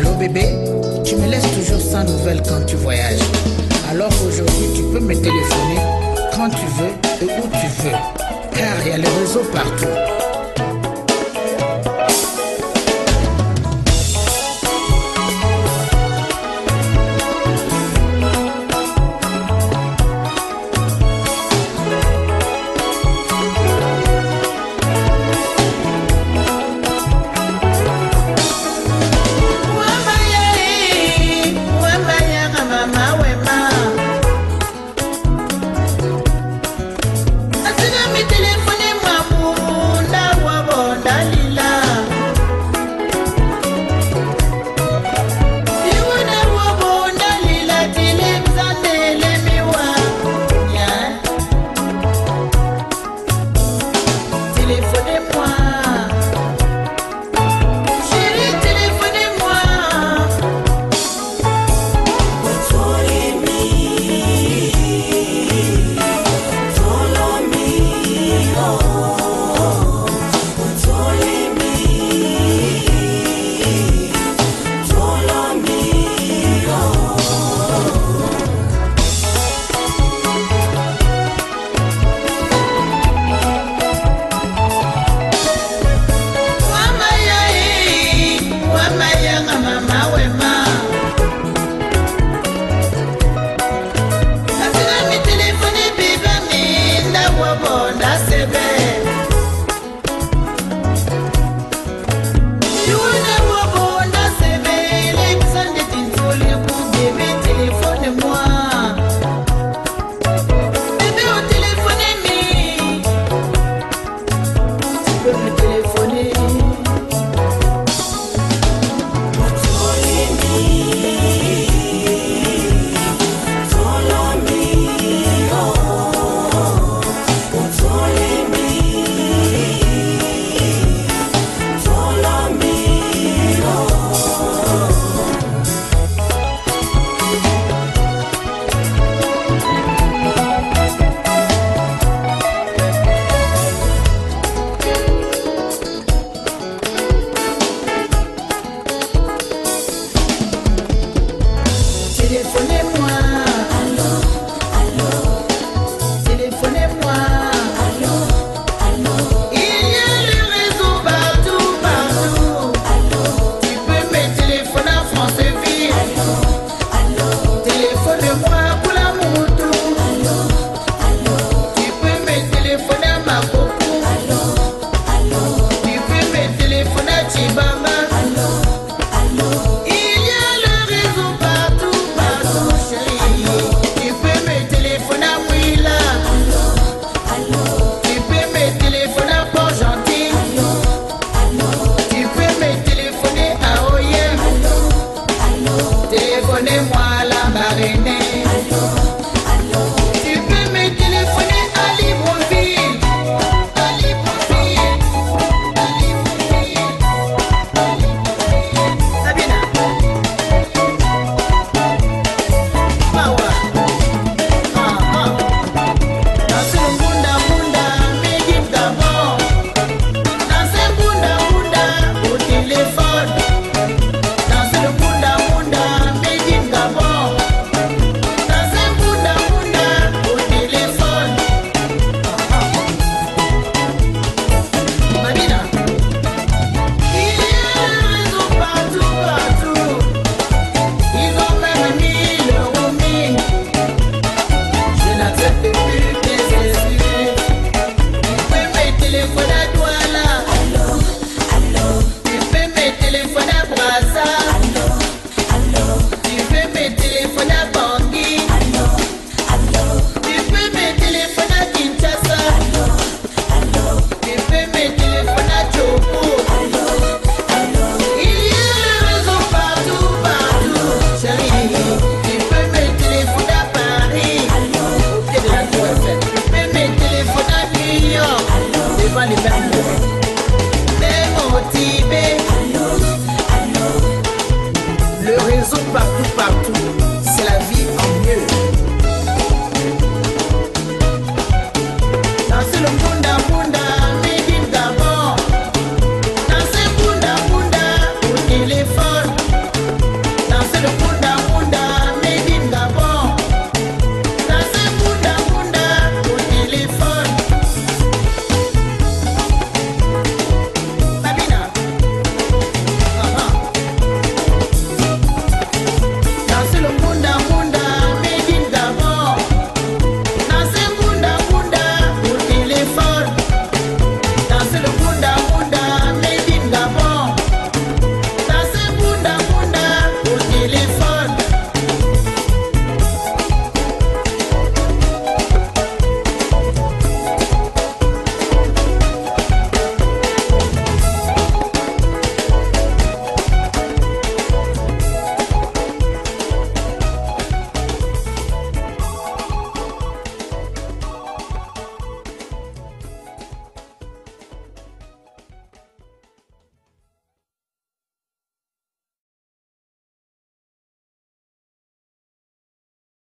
Allô bébé, tu me laisses toujours sans nouvelles quand tu voyages. Alors qu'aujourd'hui, tu peux me téléphoner quand tu veux et où tu veux. Car il y a les réseaux partout. Honda papo, papo.